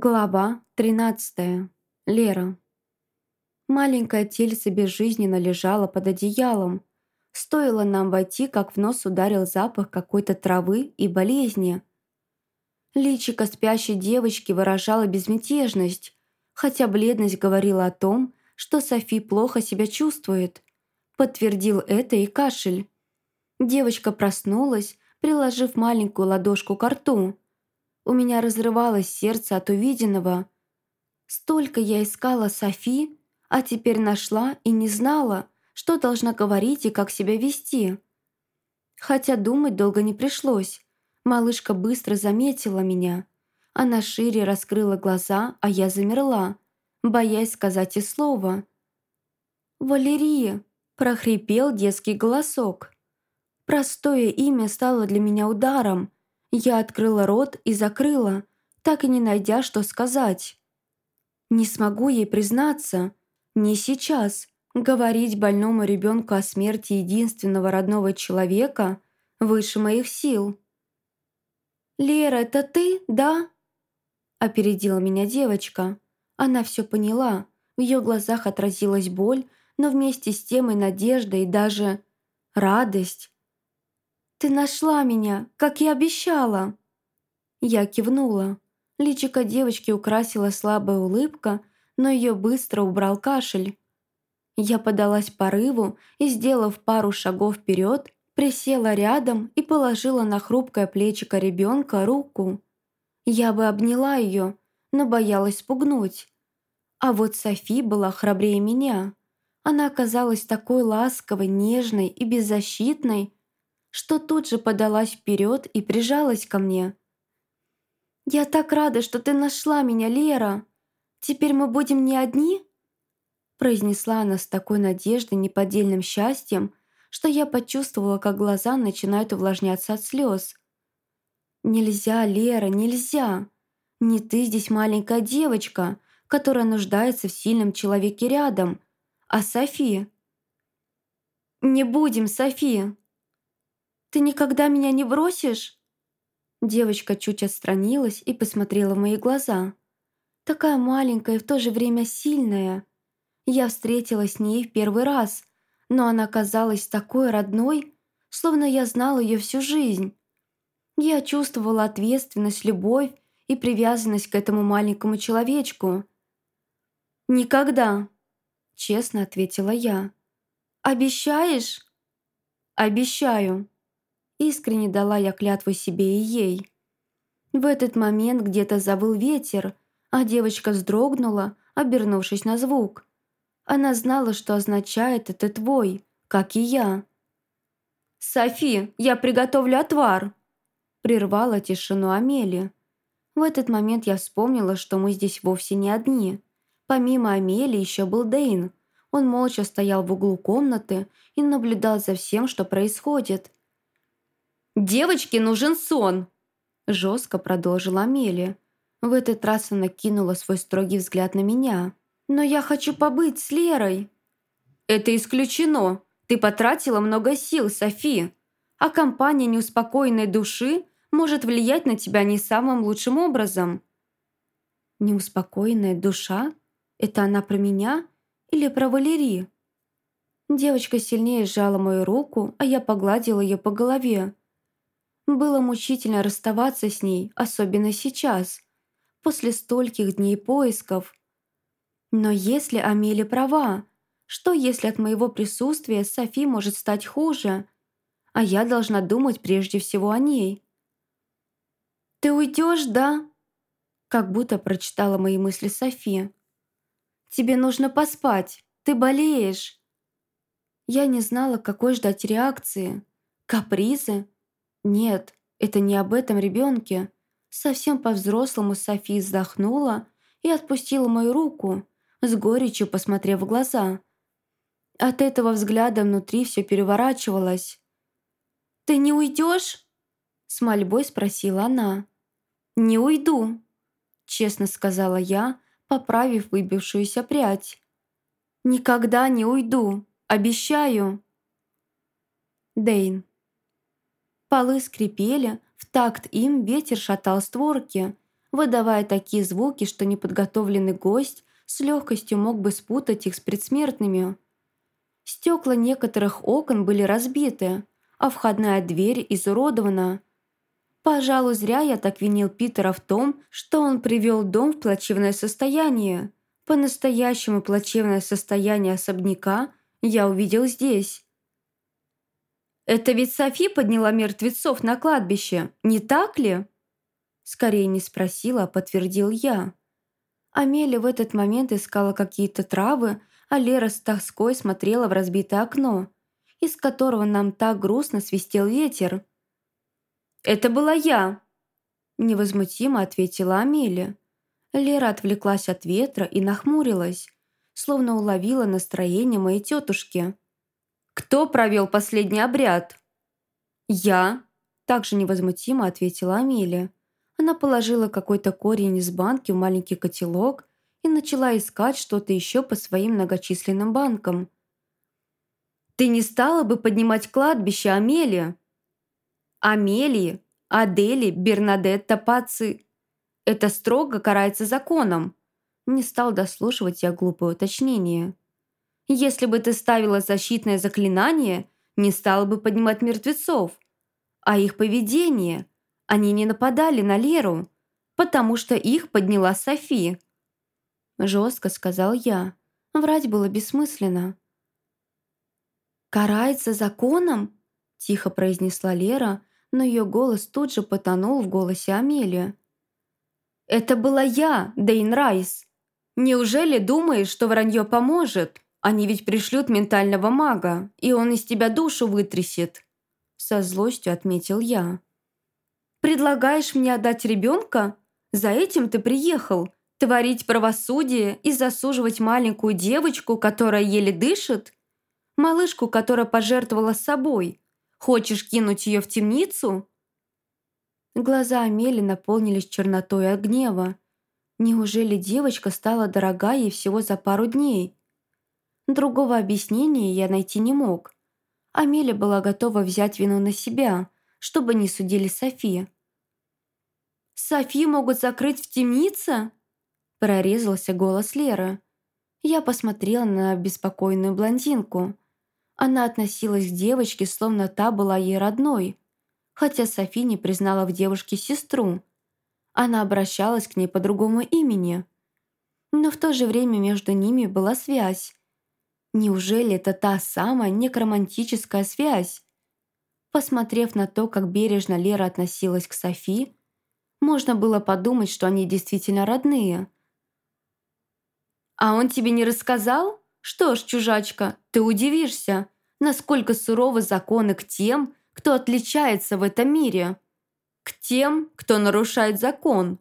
Глава 13. Лера. Маленькое тельце безжизненно лежало под одеялом. Стоило нам войти, как в нос ударил запах какой-то травы и болезни. Личико спящей девочки выражало безмятежность, хотя бледность говорила о том, что Софи плохо себя чувствует. Подтвердил это и кашель. Девочка проснулась, приложив маленькую ладошку к рту. У меня разрывалось сердце от увиденного. Столько я искала Софи, а теперь нашла и не знала, что должна говорить и как себя вести. Хотя думать долго не пришлось. Малышка быстро заметила меня. Она шире раскрыла глаза, а я замерла, боясь сказать и слова. «Валерия!» – прохрипел детский голосок. Простое имя стало для меня ударом – я открыла рот и закрыла, так и не найдя, что сказать. Не смогу ей признаться. Не сейчас. Говорить больному ребенку о смерти единственного родного человека выше моих сил. «Лера, это ты, да?» Опередила меня девочка. Она все поняла. В ее глазах отразилась боль, но вместе с тем и надежда, и даже радость. «Ты нашла меня, как и обещала!» Я кивнула. Личико девочки украсила слабая улыбка, но ее быстро убрал кашель. Я подалась порыву и, сделав пару шагов вперед, присела рядом и положила на хрупкое плечико ребенка руку. Я бы обняла ее, но боялась спугнуть. А вот Софи была храбрее меня. Она оказалась такой ласковой, нежной и беззащитной, что тут же подалась вперед и прижалась ко мне. «Я так рада, что ты нашла меня, Лера! Теперь мы будем не одни?» произнесла она с такой надеждой, неподдельным счастьем, что я почувствовала, как глаза начинают увлажняться от слез. «Нельзя, Лера, нельзя! Не ты здесь маленькая девочка, которая нуждается в сильном человеке рядом, а Софи!» «Не будем, Софи!» Ты никогда меня не бросишь?» Девочка чуть отстранилась и посмотрела в мои глаза. Такая маленькая и в то же время сильная. Я встретилась с ней в первый раз, но она казалась такой родной, словно я знала ее всю жизнь. Я чувствовала ответственность, любовь и привязанность к этому маленькому человечку. «Никогда», — честно ответила я. «Обещаешь?» «Обещаю», Искренне дала я клятву себе и ей. В этот момент где-то завыл ветер, а девочка вздрогнула, обернувшись на звук. Она знала, что означает это твой, как и я. «Софи, я приготовлю отвар!» Прервала тишину Амели. В этот момент я вспомнила, что мы здесь вовсе не одни. Помимо Амели еще был Дейн. Он молча стоял в углу комнаты и наблюдал за всем, что происходит. «Девочке нужен сон!» Жестко продолжила Амелия. В этот раз она кинула свой строгий взгляд на меня. «Но я хочу побыть с Лерой!» «Это исключено! Ты потратила много сил, Софи! А компания неуспокоенной души может влиять на тебя не самым лучшим образом!» «Неуспокоенная душа? Это она про меня или про Валерии?» Девочка сильнее сжала мою руку, а я погладила ее по голове. Было мучительно расставаться с ней, особенно сейчас, после стольких дней поисков. Но если Амели права, что если от моего присутствия Софи может стать хуже? А я должна думать прежде всего о ней. «Ты уйдешь, да?» Как будто прочитала мои мысли Софи. «Тебе нужно поспать, ты болеешь». Я не знала, какой ждать реакции. Капризы? Нет, это не об этом ребенке. Совсем по-взрослому Софи вздохнула и отпустила мою руку, с горечью посмотрев в глаза. От этого взгляда внутри все переворачивалось. «Ты не уйдешь?» С мольбой спросила она. «Не уйду», честно сказала я, поправив выбившуюся прядь. «Никогда не уйду, обещаю». Дейн. Полы скрипели, в такт им ветер шатал створки, выдавая такие звуки, что неподготовленный гость с легкостью мог бы спутать их с предсмертными. Стекла некоторых окон были разбиты, а входная дверь изуродована. Пожалуй, зря я так винил Питера в том, что он привел дом в плачевное состояние. По-настоящему плачевное состояние особняка я увидел здесь. «Это ведь Софи подняла мертвецов на кладбище, не так ли?» Скорее не спросила, а подтвердил я. Амелия в этот момент искала какие-то травы, а Лера с тоской смотрела в разбитое окно, из которого нам так грустно свистел ветер. «Это была я!» Невозмутимо ответила Амелия. Лера отвлеклась от ветра и нахмурилась, словно уловила настроение моей тетушки. «Кто провел последний обряд?» «Я», – также невозмутимо ответила Амелия. Она положила какой-то корень из банки в маленький котелок и начала искать что-то еще по своим многочисленным банкам. «Ты не стала бы поднимать кладбище, Амелия?» «Амелии, Адели, Бернадетта, Паци. Это строго карается законом». Не стал дослушивать я глупое уточнение. «Если бы ты ставила защитное заклинание, не стала бы поднимать мертвецов. А их поведение – они не нападали на Леру, потому что их подняла Софи. Жестко сказал я. Врать было бессмысленно. «Карается законом?» – тихо произнесла Лера, но ее голос тут же потонул в голосе Амелии. «Это была я, Дейн Райс. Неужели думаешь, что вранье поможет? Они ведь пришлют ментального мага, и он из тебя душу вытрясет?» Со злостью отметил я. Предлагаешь мне отдать ребенка? За этим ты приехал? Творить правосудие и засуживать маленькую девочку, которая еле дышит? Малышку, которая пожертвовала собой? Хочешь кинуть ее в темницу?» Глаза Амели наполнились чернотой от гнева. Неужели девочка стала дорога ей всего за пару дней? Другого объяснения я найти не мог. Амелия была готова взять вину на себя – чтобы не судили Софи. «Софи могут закрыть в темнице?» Прорезался голос Леры. Я посмотрела на беспокойную блондинку. Она относилась к девочке, словно та была ей родной, хотя Софи не признала в девушке сестру. Она обращалась к ней по другому имени. Но в то же время между ними была связь. Неужели это та самая некромантическая связь? Посмотрев на то, как бережно Лера относилась к Софи, можно было подумать, что они действительно родные. «А он тебе не рассказал? Что ж, чужачка, ты удивишься, насколько суровы законы к тем, кто отличается в этом мире. К тем, кто нарушает закон».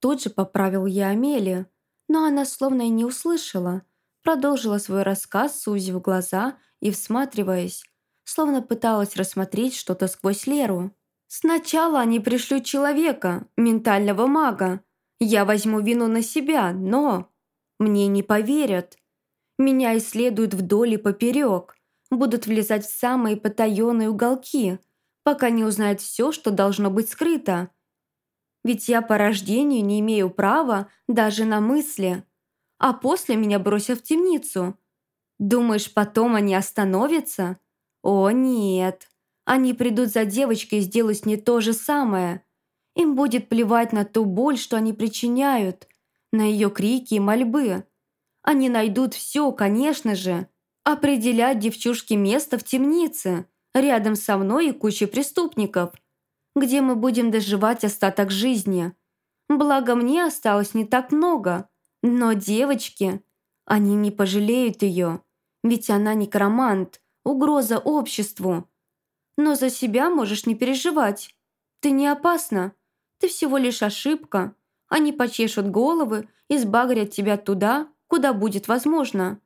Тут же поправил я Амелию, но она словно и не услышала, продолжила свой рассказ, сузив глаза и всматриваясь, словно пыталась рассмотреть что-то сквозь Леру. «Сначала они пришлют человека, ментального мага. Я возьму вину на себя, но... Мне не поверят. Меня исследуют вдоль и поперек, будут влезать в самые потаенные уголки, пока не узнают все, что должно быть скрыто. Ведь я по рождению не имею права даже на мысли. А после меня бросят в темницу. Думаешь, потом они остановятся?» О нет, они придут за девочкой и сделают с ней то же самое. Им будет плевать на ту боль, что они причиняют, на ее крики и мольбы. Они найдут все, конечно же. Определять девчушке место в темнице, рядом со мной и кучей преступников, где мы будем доживать остаток жизни. Благо мне осталось не так много, но девочки, они не пожалеют ее, ведь она некромант, угроза обществу. Но за себя можешь не переживать. Ты не опасна. Ты всего лишь ошибка. Они почешут головы и сбагрят тебя туда, куда будет возможно.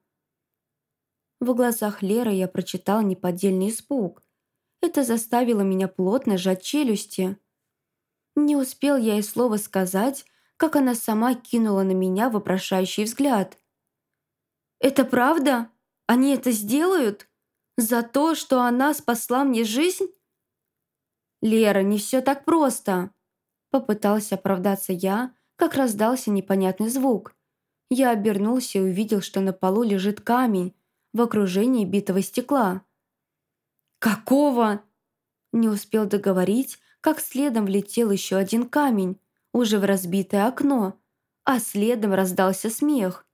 В глазах Леры я прочитал неподдельный испуг. Это заставило меня плотно сжать челюсти. Не успел я и слова сказать, как она сама кинула на меня вопрошающий взгляд. «Это правда? Они это сделают?» За то, что она спасла мне жизнь? Лера, не все так просто. Попытался оправдаться я, как раздался непонятный звук. Я обернулся и увидел, что на полу лежит камень в окружении битого стекла. «Какого?» Не успел договорить, как следом влетел еще один камень, уже в разбитое окно, а следом раздался смех.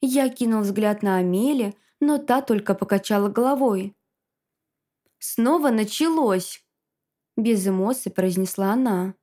Я кинул взгляд на Амели, но та только покачала головой. «Снова началось!» Без эмоций произнесла она.